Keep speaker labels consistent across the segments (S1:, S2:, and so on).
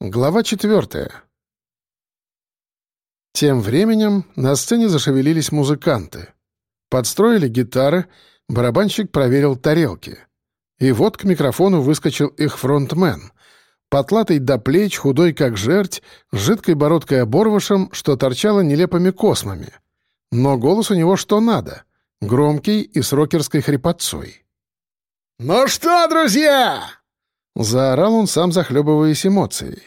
S1: Глава четвертая. Тем временем на сцене зашевелились музыканты. Подстроили гитары, барабанщик проверил тарелки. И вот к микрофону выскочил их фронтмен. Потлатый до плеч, худой как жерть, с жидкой бородкой оборвышем, что торчало нелепыми космами. Но голос у него что надо. Громкий и с рокерской хрипотцой.
S2: «Ну что, друзья,
S1: Заорал он, сам захлебываясь эмоцией.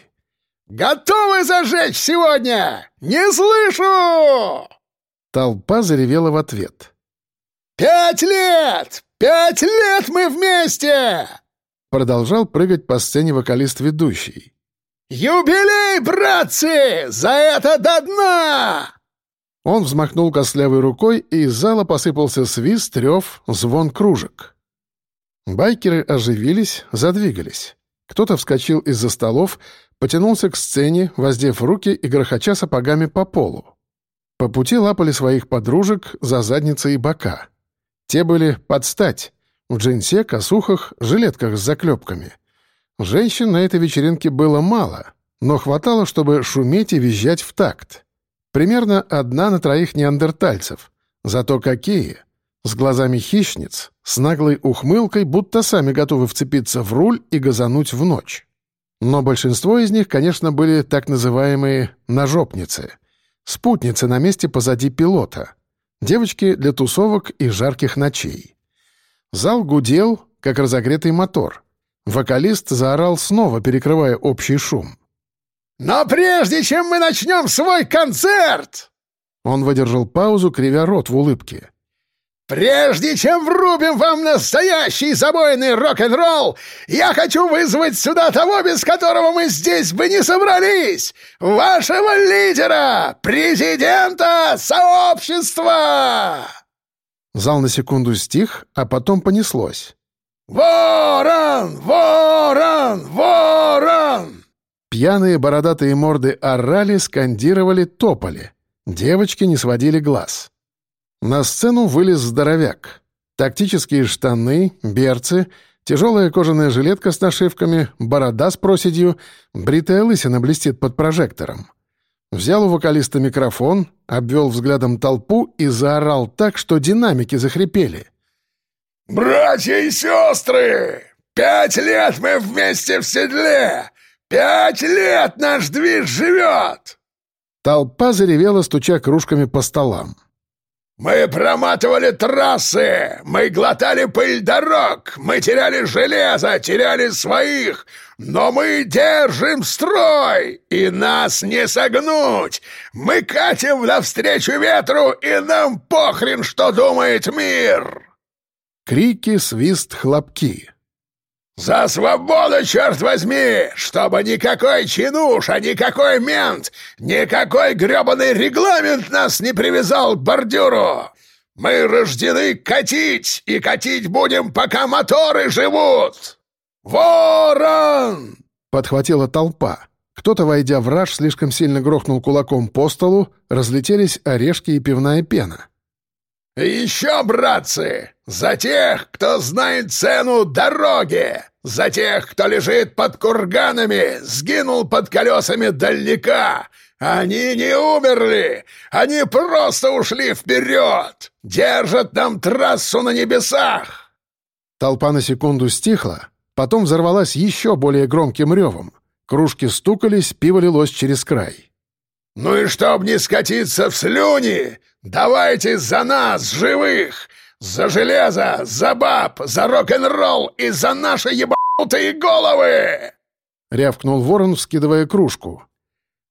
S2: «Готовы зажечь сегодня? Не слышу!»
S1: Толпа заревела в ответ.
S2: «Пять лет! Пять лет мы вместе!»
S1: Продолжал прыгать по сцене вокалист-ведущий.
S2: «Юбилей, братцы! За это до дна!»
S1: Он взмахнул костлявой рукой, и из зала посыпался свист, рев, звон кружек. Байкеры оживились, задвигались. Кто-то вскочил из-за столов, потянулся к сцене, воздев руки и грохоча сапогами по полу. По пути лапали своих подружек за задницы и бока. Те были под стать, в джинсе, косухах, жилетках с заклепками. Женщин на этой вечеринке было мало, но хватало, чтобы шуметь и визжать в такт. Примерно одна на троих неандертальцев. Зато какие! С глазами хищниц, с наглой ухмылкой, будто сами готовы вцепиться в руль и газануть в ночь. Но большинство из них, конечно, были так называемые «ножопницы», спутницы на месте позади пилота, девочки для тусовок и жарких ночей. Зал гудел, как разогретый мотор. Вокалист заорал снова, перекрывая общий шум.
S2: «Но прежде чем мы начнем свой концерт!»
S1: Он выдержал паузу, кривя рот в улыбке.
S2: «Прежде чем врубим вам настоящий забойный рок-н-ролл, я хочу вызвать сюда того, без которого мы здесь бы не собрались! Вашего лидера, президента сообщества!»
S1: Зал на секунду стих, а потом понеслось.
S2: «Ворон! Ворон! Ворон!»
S1: Пьяные бородатые морды орали, скандировали, топали. Девочки не сводили глаз. На сцену вылез здоровяк. Тактические штаны, берцы, тяжелая кожаная жилетка с нашивками, борода с проседью, бритая лысина блестит под прожектором. Взял у вокалиста микрофон, обвел взглядом толпу и заорал так, что динамики захрипели.
S2: «Братья и сестры! Пять лет мы вместе в седле! Пять лет наш движ живет!»
S1: Толпа заревела, стуча кружками по столам.
S2: «Мы проматывали трассы, мы глотали пыль дорог, мы теряли железо, теряли своих, но мы держим строй, и нас не согнуть. Мы катим навстречу ветру, и нам похрен, что думает мир!»
S1: Крики, свист, хлопки.
S2: «За свободу, черт возьми! Чтобы никакой чинуша, никакой мент, никакой гребаный регламент нас не привязал к бордюру! Мы рождены катить, и катить будем, пока моторы живут! Ворон!»
S1: Подхватила толпа. Кто-то, войдя в раж, слишком сильно грохнул кулаком по столу, разлетелись орешки и пивная пена.
S2: еще, братцы, за тех, кто знает цену дороги! За тех, кто лежит под курганами, сгинул под колесами дальника! Они не умерли! Они просто ушли вперед! Держат нам трассу на небесах!»
S1: Толпа на секунду стихла, потом взорвалась еще более громким ревом. Кружки стукались, пиво лилось через край.
S2: «Ну и чтоб не скатиться в слюни, давайте за нас, живых! За железо, за баб, за рок-н-ролл и за наши ебанутые головы!»
S1: Рявкнул ворон, вскидывая кружку.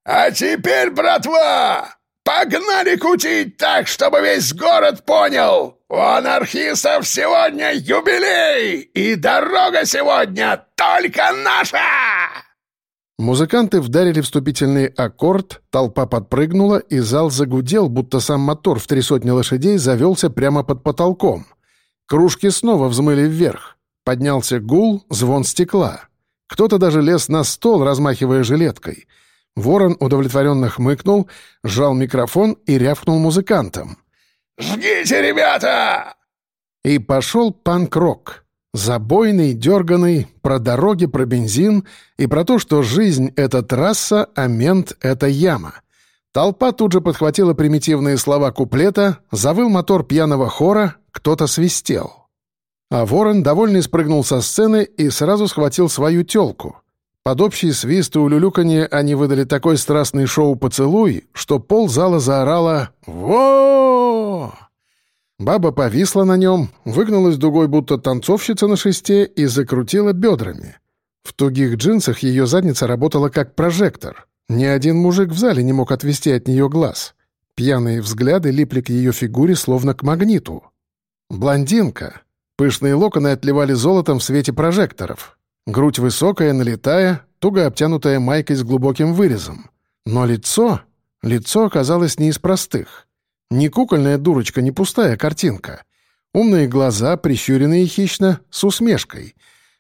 S2: «А теперь, братва, погнали кутить так, чтобы весь город понял! У анархистов сегодня юбилей, и дорога сегодня только наша!»
S1: Музыканты вдарили вступительный аккорд, толпа подпрыгнула, и зал загудел, будто сам мотор в три сотни лошадей завелся прямо под потолком. Кружки снова взмыли вверх. Поднялся гул, звон стекла. Кто-то даже лез на стол, размахивая жилеткой. Ворон удовлетворенно хмыкнул, сжал микрофон и рявкнул музыкантам.
S2: «Жгите, ребята!»
S1: И пошел панк-рок. Забойный, дерганый, про дороги, про бензин и про то, что жизнь — это трасса, а мент — это яма. Толпа тут же подхватила примитивные слова куплета, завыл мотор пьяного хора, кто-то свистел. А ворон, довольный, спрыгнул со сцены и сразу схватил свою тёлку. Под общий свист и улюлюканье они выдали такой страстный шоу-поцелуй, что пол зала заорала «Во!». Баба повисла на нем, выгнулась дугой, будто танцовщица на шесте, и закрутила бедрами. В тугих джинсах ее задница работала как прожектор. Ни один мужик в зале не мог отвести от нее глаз. Пьяные взгляды липли к ее фигуре, словно к магниту. Блондинка. Пышные локоны отливали золотом в свете прожекторов. Грудь высокая, налетая, туго обтянутая майкой с глубоким вырезом. Но лицо... Лицо оказалось не из простых. Не кукольная дурочка, не пустая картинка. Умные глаза, прищуренные хищно, с усмешкой.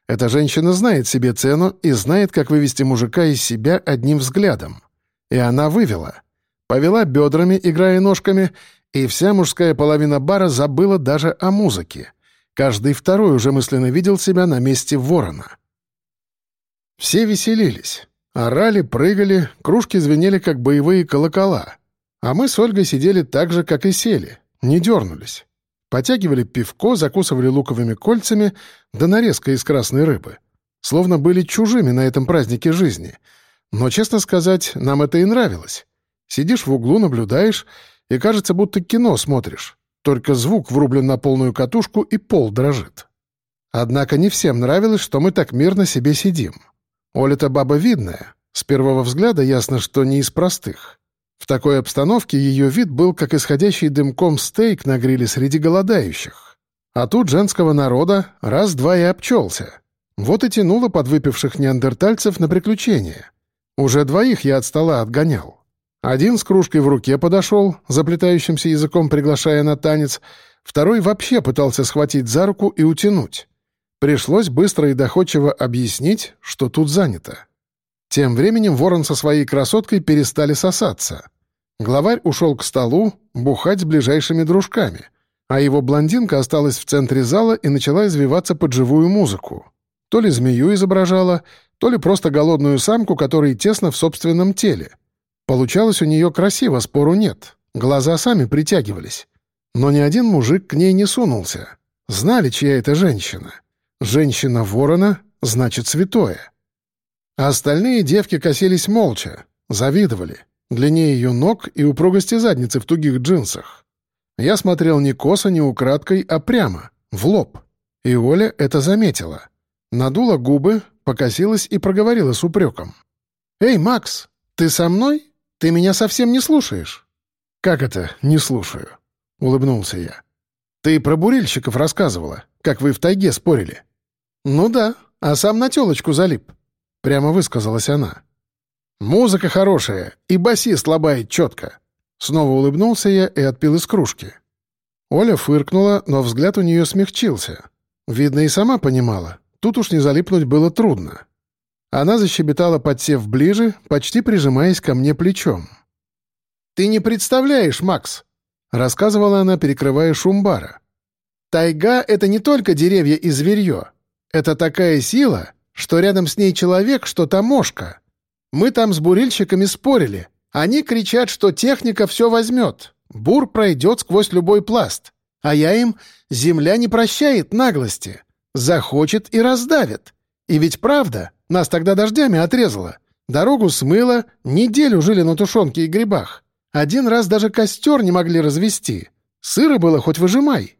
S1: Эта женщина знает себе цену и знает, как вывести мужика из себя одним взглядом. И она вывела. Повела бедрами, играя ножками, и вся мужская половина бара забыла даже о музыке. Каждый второй уже мысленно видел себя на месте ворона. Все веселились. Орали, прыгали, кружки звенели, как боевые колокола. А мы с Ольгой сидели так же, как и сели, не дернулись. Потягивали пивко, закусывали луковыми кольцами, да нарезка из красной рыбы. Словно были чужими на этом празднике жизни. Но, честно сказать, нам это и нравилось. Сидишь в углу, наблюдаешь, и кажется, будто кино смотришь. Только звук врублен на полную катушку, и пол дрожит. Однако не всем нравилось, что мы так мирно себе сидим. Оля-то баба видная. С первого взгляда ясно, что не из простых. В такой обстановке ее вид был как исходящий дымком стейк на гриле среди голодающих. А тут женского народа раз-два и обчелся. Вот и тянуло подвыпивших неандертальцев на приключения. Уже двоих я от стола отгонял. Один с кружкой в руке подошел, заплетающимся языком приглашая на танец, второй вообще пытался схватить за руку и утянуть. Пришлось быстро и доходчиво объяснить, что тут занято. Тем временем ворон со своей красоткой перестали сосаться. Главарь ушел к столу бухать с ближайшими дружками, а его блондинка осталась в центре зала и начала извиваться под живую музыку. То ли змею изображала, то ли просто голодную самку, которая тесно в собственном теле. Получалось у нее красиво, спору нет. Глаза сами притягивались. Но ни один мужик к ней не сунулся. Знали, чья это женщина. Женщина ворона — значит святое. А остальные девки косились молча, завидовали. Длине ее ног и упругости задницы в тугих джинсах. Я смотрел не косо, не украдкой, а прямо, в лоб. И Оля это заметила. Надула губы, покосилась и проговорила с упреком. «Эй, Макс, ты со мной? Ты меня совсем не слушаешь». «Как это «не слушаю»?» — улыбнулся я. «Ты про бурильщиков рассказывала, как вы в тайге спорили». «Ну да, а сам на телочку залип. — прямо высказалась она. «Музыка хорошая, и басист лобает четко». Снова улыбнулся я и отпил из кружки. Оля фыркнула, но взгляд у нее смягчился. Видно, и сама понимала. Тут уж не залипнуть было трудно. Она защебетала, подсев ближе, почти прижимаясь ко мне плечом. «Ты не представляешь, Макс!» — рассказывала она, перекрывая шум бара. «Тайга — это не только деревья и зверье. Это такая сила, что рядом с ней человек, что там мошка. Мы там с бурильщиками спорили. Они кричат, что техника все возьмет. Бур пройдет сквозь любой пласт. А я им «Земля не прощает наглости. Захочет и раздавит». И ведь правда, нас тогда дождями отрезало. Дорогу смыло, неделю жили на тушенке и грибах. Один раз даже костер не могли развести. Сыро было хоть выжимай.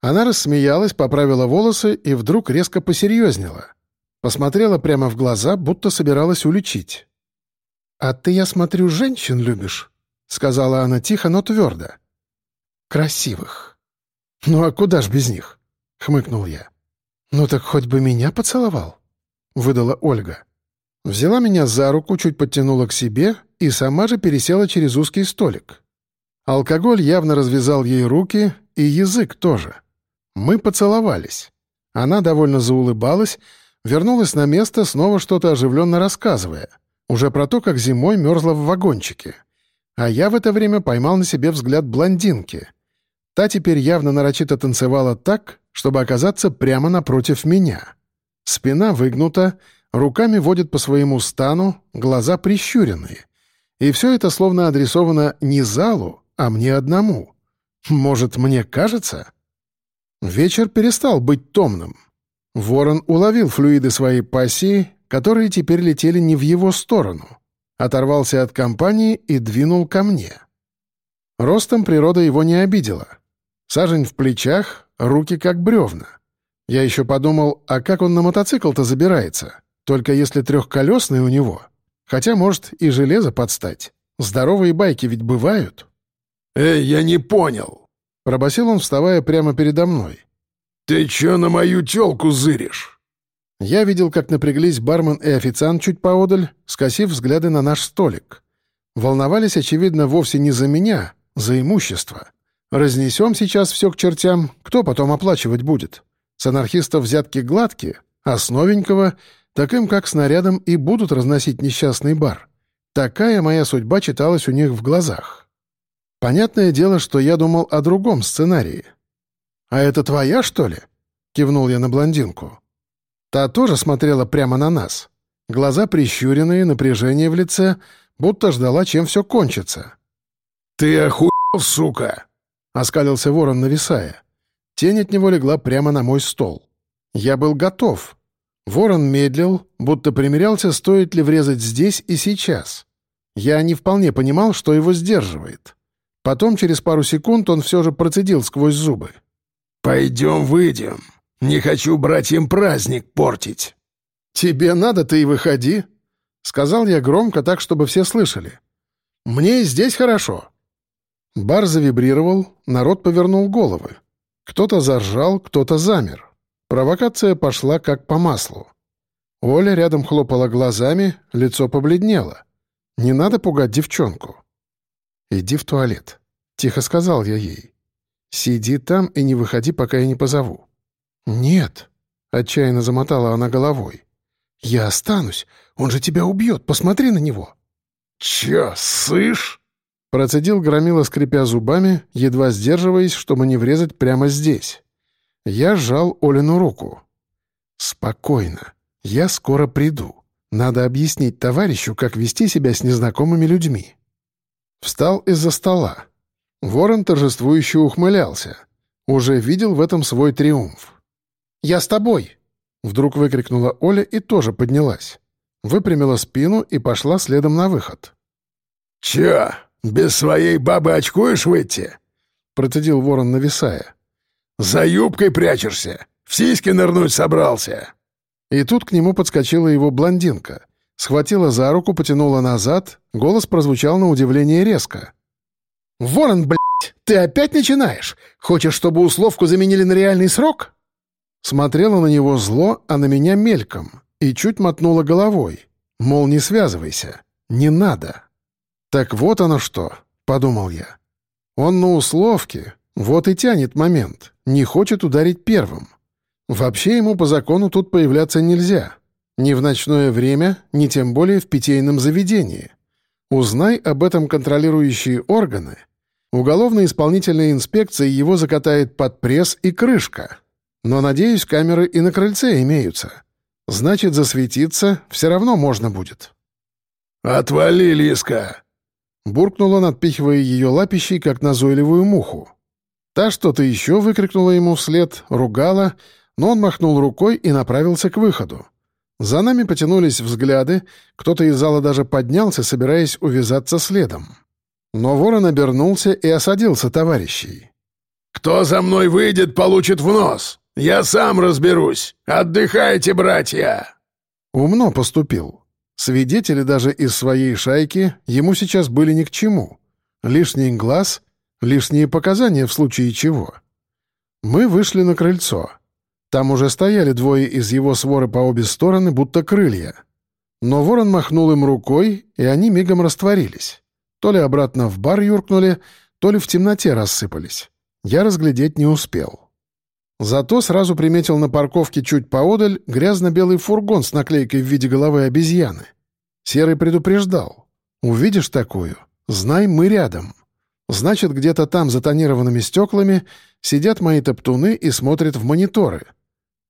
S1: Она рассмеялась, поправила волосы и вдруг резко посерьезнела. Посмотрела прямо в глаза, будто собиралась уличить. «А ты, я смотрю, женщин любишь?» — сказала она тихо, но твердо. «Красивых». «Ну а куда ж без них?» — хмыкнул я. «Ну так хоть бы меня поцеловал», — выдала Ольга. Взяла меня за руку, чуть подтянула к себе и сама же пересела через узкий столик. Алкоголь явно развязал ей руки, и язык тоже. Мы поцеловались. Она довольно заулыбалась, Вернулась на место, снова что-то оживленно рассказывая. Уже про то, как зимой мерзла в вагончике. А я в это время поймал на себе взгляд блондинки. Та теперь явно нарочито танцевала так, чтобы оказаться прямо напротив меня. Спина выгнута, руками водит по своему стану, глаза прищуренные. И все это словно адресовано не залу, а мне одному. Может, мне кажется? Вечер перестал быть томным. Ворон уловил флюиды своей пассии, которые теперь летели не в его сторону. Оторвался от компании и двинул ко мне. Ростом природа его не обидела. Сажень в плечах, руки как бревна. Я еще подумал, а как он на мотоцикл-то забирается? Только если трехколесный у него. Хотя, может, и железо подстать. Здоровые байки ведь бывают.
S2: «Эй, я не понял!»
S1: — пробасил он, вставая прямо передо мной.
S2: «Ты чё на мою тёлку зыришь?»
S1: Я видел, как напряглись бармен и официант чуть поодаль, скосив взгляды на наш столик. Волновались, очевидно, вовсе не за меня, за имущество. Разнесем сейчас все к чертям, кто потом оплачивать будет? С анархистов взятки гладкие, а с новенького, таким как снарядом, и будут разносить несчастный бар. Такая моя судьба читалась у них в глазах. Понятное дело, что я думал о другом сценарии. «А это твоя, что ли?» — кивнул я на блондинку. Та тоже смотрела прямо на нас. Глаза прищуренные, напряжение в лице, будто ждала, чем все кончится.
S2: «Ты охуел, сука!» — оскалился ворон, нависая.
S1: Тень от него легла прямо на мой стол. Я был готов. Ворон медлил, будто примерялся, стоит ли врезать здесь и сейчас. Я не вполне понимал, что его сдерживает. Потом, через пару секунд, он все же процедил сквозь зубы.
S2: «Пойдем выйдем. Не хочу братьям праздник портить».
S1: «Тебе надо, ты и выходи», — сказал я громко так, чтобы все слышали. «Мне и здесь хорошо». Бар завибрировал, народ повернул головы. Кто-то заржал, кто-то замер. Провокация пошла как по маслу. Оля рядом хлопала глазами, лицо побледнело. «Не надо пугать девчонку». «Иди в туалет», — тихо сказал я ей. «Сиди там и не выходи, пока я не позову». «Нет», — отчаянно замотала она головой. «Я останусь. Он же тебя убьет. Посмотри на него».
S2: «Чё, сышь?»
S1: Процедил громила, скрипя зубами, едва сдерживаясь, чтобы не врезать прямо здесь. Я сжал Олину руку. «Спокойно. Я скоро приду. Надо объяснить товарищу, как вести себя с незнакомыми людьми». Встал из-за стола. Ворон торжествующе ухмылялся. Уже видел в этом свой триумф. «Я с тобой!» — вдруг выкрикнула Оля и тоже поднялась. Выпрямила спину и пошла следом на выход.
S2: «Чё, без своей бабы очкуешь выйти?» — процедил ворон, нависая. «За юбкой прячешься! В сиськи нырнуть собрался!»
S1: И тут к нему подскочила его блондинка. Схватила за руку, потянула назад, голос прозвучал на удивление резко. «Ворон, блядь, ты опять начинаешь? Хочешь, чтобы условку заменили на реальный срок?» Смотрела на него зло, а на меня мельком, и чуть мотнула головой. Мол, не связывайся, не надо. «Так вот оно что», — подумал я. «Он на условке, вот и тянет момент, не хочет ударить первым. Вообще ему по закону тут появляться нельзя. Ни в ночное время, ни тем более в питейном заведении. Узнай об этом контролирующие органы. Уголовно-исполнительная инспекция его закатает под пресс и крышка. Но, надеюсь, камеры и на крыльце имеются. Значит, засветиться все равно можно будет.
S2: «Отвали, Лиска!»
S1: Буркнул он, отпихивая ее лапищей, как назойливую муху. Та что-то еще выкрикнула ему вслед, ругала, но он махнул рукой и направился к выходу. За нами потянулись взгляды, кто-то из зала даже поднялся, собираясь увязаться следом. Но ворон обернулся и осадился товарищей.
S2: «Кто за мной выйдет, получит в нос!» «Я сам разберусь! Отдыхайте, братья!»
S1: Умно поступил. Свидетели даже из своей шайки ему сейчас были ни к чему. Лишний глаз, лишние показания в случае чего. Мы вышли на крыльцо. Там уже стояли двое из его своры по обе стороны, будто крылья. Но ворон махнул им рукой, и они мигом растворились. То ли обратно в бар юркнули, то ли в темноте рассыпались. Я разглядеть не успел. Зато сразу приметил на парковке чуть поодаль грязно-белый фургон с наклейкой в виде головы обезьяны. Серый предупреждал. «Увидишь такую? Знай, мы рядом». Значит, где-то там, за тонированными стеклами, сидят мои топтуны и смотрят в мониторы.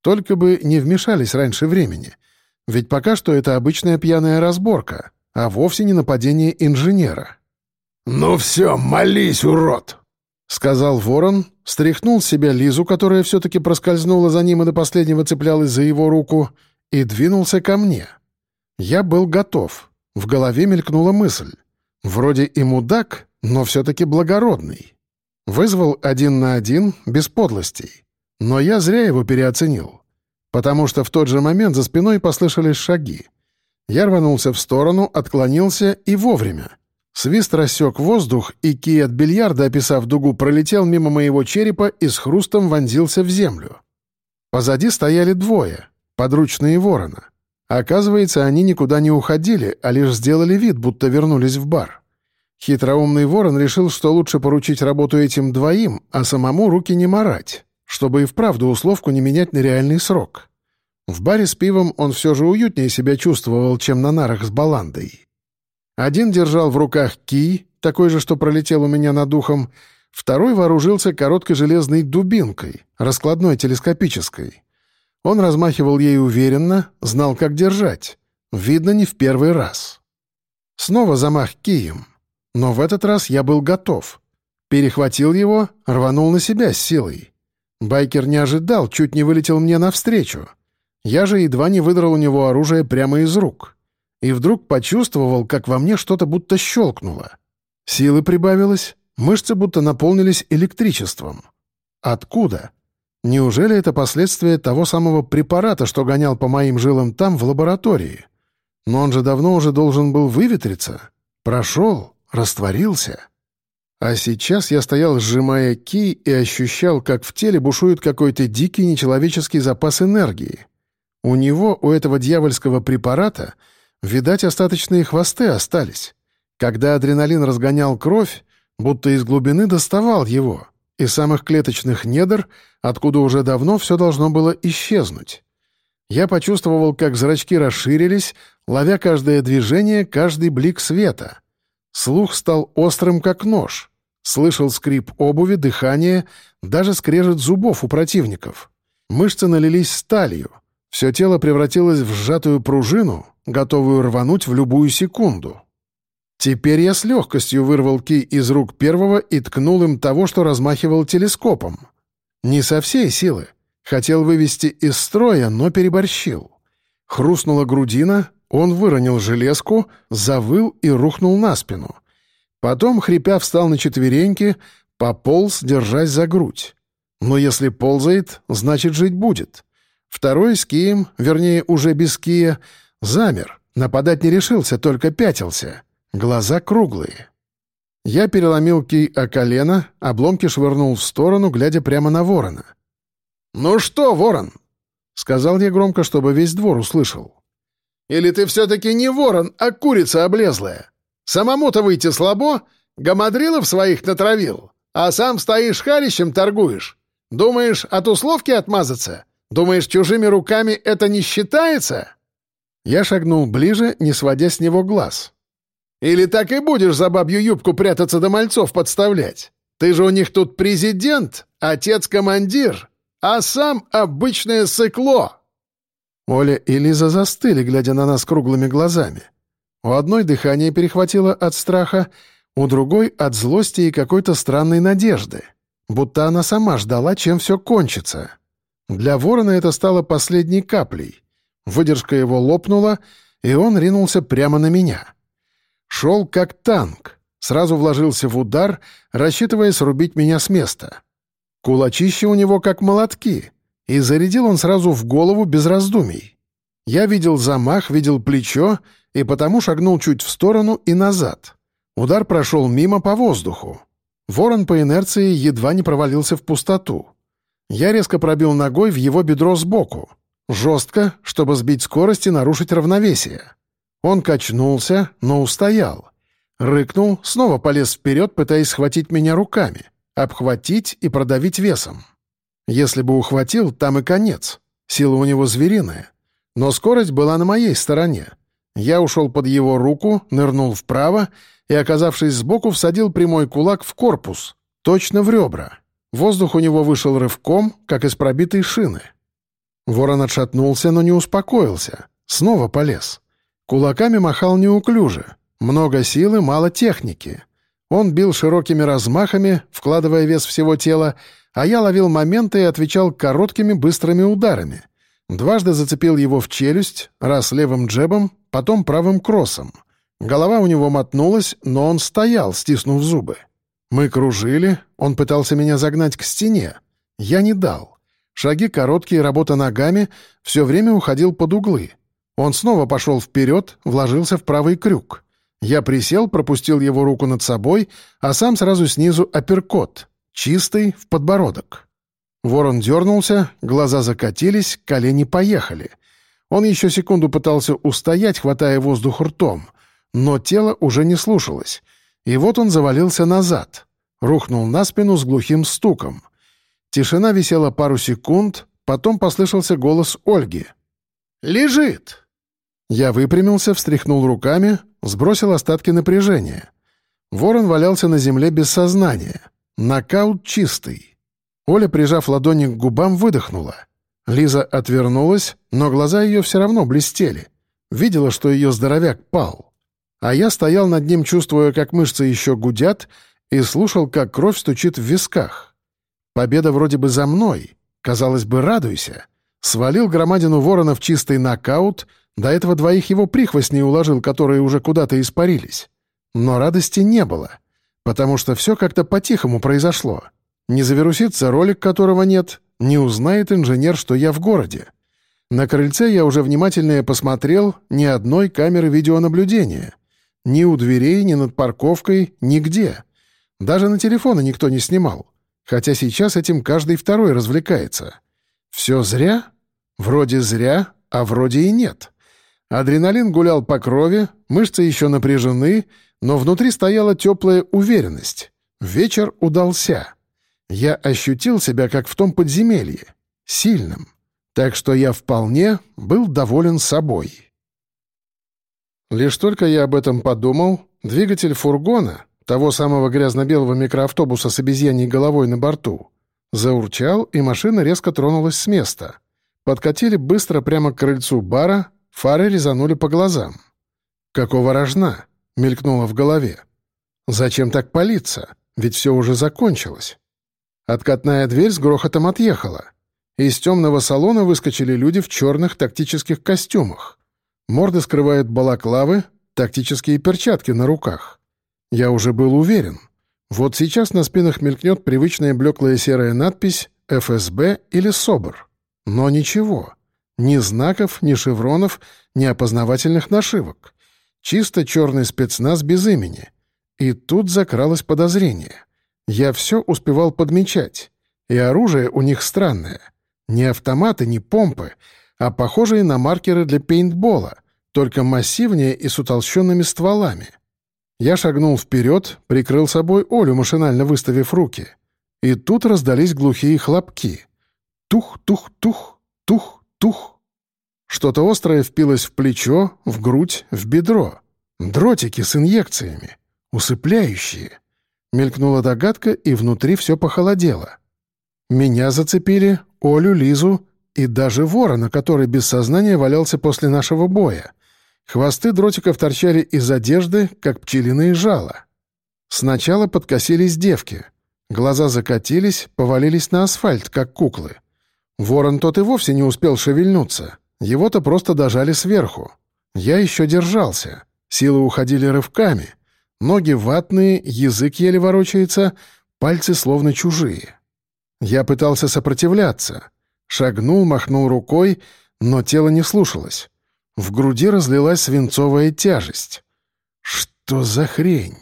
S1: Только бы не вмешались раньше времени. Ведь пока что это обычная пьяная разборка, а вовсе не нападение инженера.
S2: «Ну все, молись, урод!»
S1: — сказал ворон, стряхнул с себя Лизу, которая все-таки проскользнула за ним и до последнего цеплялась за его руку, и двинулся ко мне. Я был готов. В голове мелькнула мысль. Вроде и мудак, но все-таки благородный. Вызвал один на один, без подлостей. Но я зря его переоценил. Потому что в тот же момент за спиной послышались шаги. Я рванулся в сторону, отклонился и вовремя. Свист рассек воздух, и кий от бильярда, описав дугу, пролетел мимо моего черепа и с хрустом вонзился в землю. Позади стояли двое, подручные ворона. Оказывается, они никуда не уходили, а лишь сделали вид, будто вернулись в бар. Хитроумный ворон решил, что лучше поручить работу этим двоим, а самому руки не марать, чтобы и вправду условку не менять на реальный срок. В баре с пивом он все же уютнее себя чувствовал, чем на нарах с баландой. Один держал в руках кий, такой же, что пролетел у меня над ухом, второй вооружился короткой железной дубинкой, раскладной телескопической. Он размахивал ей уверенно, знал, как держать. Видно, не в первый раз. Снова замах кием — но в этот раз я был готов. Перехватил его, рванул на себя с силой. Байкер не ожидал, чуть не вылетел мне навстречу. Я же едва не выдрал у него оружие прямо из рук. И вдруг почувствовал, как во мне что-то будто щелкнуло. Силы прибавилось, мышцы будто наполнились электричеством. Откуда? Неужели это последствия того самого препарата, что гонял по моим жилам там, в лаборатории? Но он же давно уже должен был выветриться. Прошел растворился. А сейчас я стоял, сжимая ки, и ощущал, как в теле бушует какой-то дикий нечеловеческий запас энергии. У него, у этого дьявольского препарата, видать, остаточные хвосты остались. Когда адреналин разгонял кровь, будто из глубины доставал его, из самых клеточных недр, откуда уже давно все должно было исчезнуть. Я почувствовал, как зрачки расширились, ловя каждое движение, каждый блик света — Слух стал острым, как нож. Слышал скрип обуви, дыхание, даже скрежет зубов у противников. Мышцы налились сталью. Все тело превратилось в сжатую пружину, готовую рвануть в любую секунду. Теперь я с легкостью вырвал кий из рук первого и ткнул им того, что размахивал телескопом. Не со всей силы. Хотел вывести из строя, но переборщил. Хрустнула грудина, он выронил железку, завыл и рухнул на спину. Потом, хрипя, встал на четвереньки, пополз, держась за грудь. Но если ползает, значит, жить будет. Второй с кием, вернее, уже без кия, замер. Нападать не решился, только пятился. Глаза круглые. Я переломил кий о колено, обломки швырнул в сторону, глядя прямо на ворона. «Ну что, ворон?» — сказал я громко, чтобы весь двор услышал. Или ты все-таки не ворон, а курица облезлая? Самому-то выйти слабо, гамадрилов своих натравил, а сам стоишь харищем торгуешь. Думаешь, от условки отмазаться? Думаешь, чужими руками это не считается?» Я шагнул ближе, не сводя с него глаз. «Или так и будешь за бабью юбку прятаться до мальцов подставлять? Ты же у них тут президент, отец-командир, а сам обычное сыкло!» Оля и Лиза застыли, глядя на нас круглыми глазами. У одной дыхание перехватило от страха, у другой — от злости и какой-то странной надежды. Будто она сама ждала, чем все кончится. Для ворона это стало последней каплей. Выдержка его лопнула, и он ринулся прямо на меня. Шел как танк, сразу вложился в удар, рассчитывая срубить меня с места. Кулачища у него как молотки — и зарядил он сразу в голову без раздумий. Я видел замах, видел плечо, и потому шагнул чуть в сторону и назад. Удар прошел мимо по воздуху. Ворон по инерции едва не провалился в пустоту. Я резко пробил ногой в его бедро сбоку. Жестко, чтобы сбить скорость и нарушить равновесие. Он качнулся, но устоял. Рыкнул, снова полез вперед, пытаясь схватить меня руками, обхватить и продавить весом. Если бы ухватил, там и конец. Сила у него звериная. Но скорость была на моей стороне. Я ушел под его руку, нырнул вправо и, оказавшись сбоку, всадил прямой кулак в корпус, точно в ребра. Воздух у него вышел рывком, как из пробитой шины. Ворон отшатнулся, но не успокоился. Снова полез. Кулаками махал неуклюже. Много силы, мало техники. Он бил широкими размахами, вкладывая вес всего тела, а я ловил моменты и отвечал короткими быстрыми ударами. Дважды зацепил его в челюсть, раз левым джебом, потом правым кроссом. Голова у него мотнулась, но он стоял, стиснув зубы. Мы кружили, он пытался меня загнать к стене. Я не дал. Шаги короткие, работа ногами, все время уходил под углы. Он снова пошел вперед, вложился в правый крюк. Я присел, пропустил его руку над собой, а сам сразу снизу апперкот, чистый, в подбородок. Ворон дернулся, глаза закатились, колени поехали. Он еще секунду пытался устоять, хватая воздух ртом, но тело уже не слушалось. И вот он завалился назад, рухнул на спину с глухим стуком. Тишина висела пару секунд, потом послышался голос Ольги. «Лежит!» Я выпрямился, встряхнул руками, сбросил остатки напряжения. Ворон валялся на земле без сознания. Нокаут чистый. Оля, прижав ладони к губам, выдохнула. Лиза отвернулась, но глаза ее все равно блестели. Видела, что ее здоровяк пал. А я стоял над ним, чувствуя, как мышцы еще гудят, и слушал, как кровь стучит в висках. Победа вроде бы за мной. Казалось бы, радуйся. Свалил громадину ворона в чистый нокаут — до этого двоих его прихвостней уложил, которые уже куда-то испарились. Но радости не было, потому что все как-то по-тихому произошло. Не завирусится ролик, которого нет, не узнает инженер, что я в городе. На крыльце я уже внимательнее посмотрел ни одной камеры видеонаблюдения. Ни у дверей, ни над парковкой, нигде. Даже на телефоны никто не снимал. Хотя сейчас этим каждый второй развлекается. Все зря? Вроде зря, а вроде и нет. Адреналин гулял по крови, мышцы еще напряжены, но внутри стояла теплая уверенность. Вечер удался. Я ощутил себя как в том подземелье. Сильным. Так что я вполне был доволен собой. Лишь только я об этом подумал, двигатель фургона, того самого грязно-белого микроавтобуса с обезьяньей головой на борту, заурчал, и машина резко тронулась с места. Подкатили быстро прямо к крыльцу бара, Фары резанули по глазам. «Какого рожна?» — мелькнуло в голове. «Зачем так палиться? Ведь все уже закончилось». Откатная дверь с грохотом отъехала. Из темного салона выскочили люди в черных тактических костюмах. Морды скрывают балаклавы, тактические перчатки на руках. Я уже был уверен. Вот сейчас на спинах мелькнет привычная блеклая серая надпись «ФСБ» или «СОБР». Но ничего. Ни знаков, ни шевронов, ни опознавательных нашивок. Чисто черный спецназ без имени. И тут закралось подозрение. Я все успевал подмечать. И оружие у них странное. Не автоматы, не помпы, а похожие на маркеры для пейнтбола, только массивнее и с утолщенными стволами. Я шагнул вперед, прикрыл собой Олю, машинально выставив руки. И тут раздались глухие хлопки. Тух-тух-тух, тух тух. Что-то острое впилось в плечо, в грудь, в бедро. Дротики с инъекциями. Усыпляющие. Мелькнула догадка, и внутри все похолодело. Меня зацепили, Олю, Лизу и даже ворона, который без сознания валялся после нашего боя. Хвосты дротиков торчали из одежды, как пчелиные жала. Сначала подкосились девки. Глаза закатились, повалились на асфальт, как куклы. Ворон тот и вовсе не успел шевельнуться. Его-то просто дожали сверху. Я еще держался. Силы уходили рывками. Ноги ватные, язык еле ворочается, пальцы словно чужие. Я пытался сопротивляться. Шагнул, махнул рукой, но тело не слушалось. В груди разлилась свинцовая тяжесть. «Что за хрень?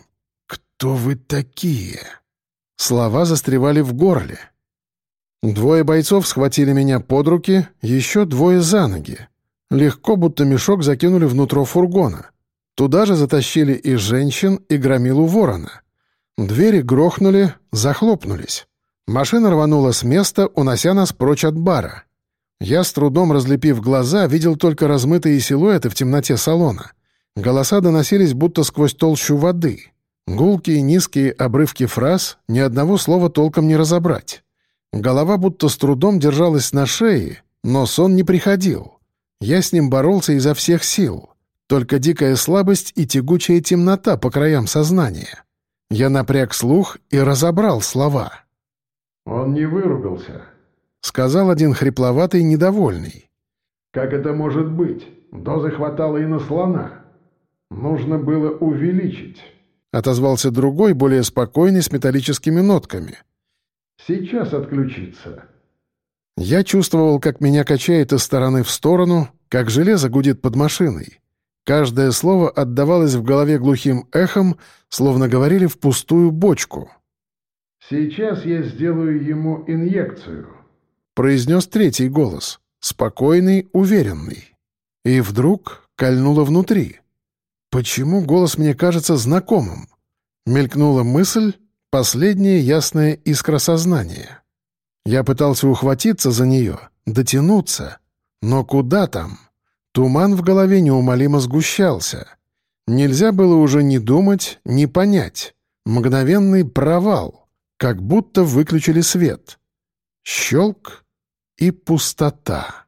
S1: Кто вы такие?» Слова застревали в горле. Двое бойцов схватили меня под руки, еще двое за ноги. Легко, будто мешок, закинули внутрь фургона. Туда же затащили и женщин, и громилу ворона. Двери грохнули, захлопнулись. Машина рванула с места, унося нас прочь от бара. Я, с трудом разлепив глаза, видел только размытые силуэты в темноте салона. Голоса доносились будто сквозь толщу воды. Гулкие низкие обрывки фраз, ни одного слова толком не разобрать. Голова будто с трудом держалась на шее, но сон не приходил. Я с ним боролся изо всех сил. Только дикая слабость и тягучая темнота по краям сознания. Я напряг слух и разобрал слова.
S3: «Он не выругался», —
S1: сказал один хрипловатый недовольный.
S3: «Как это может быть? Дозы хватало и на слона. Нужно было увеличить».
S1: — отозвался другой, более спокойный, с металлическими нотками.
S3: «Сейчас отключиться».
S1: Я чувствовал, как меня качает из стороны в сторону, как железо гудит под машиной. Каждое слово отдавалось в голове глухим эхом, словно говорили в пустую бочку.
S3: «Сейчас я сделаю ему инъекцию», —
S1: произнес третий голос, спокойный, уверенный. И вдруг кольнуло внутри. Почему голос мне кажется знакомым? Мелькнула мысль, последняя ясная искра сознания. Я пытался ухватиться за нее, дотянуться. Но куда там? Туман в голове неумолимо сгущался. Нельзя было уже ни думать, ни понять. Мгновенный провал, как будто выключили свет. Щелк и пустота.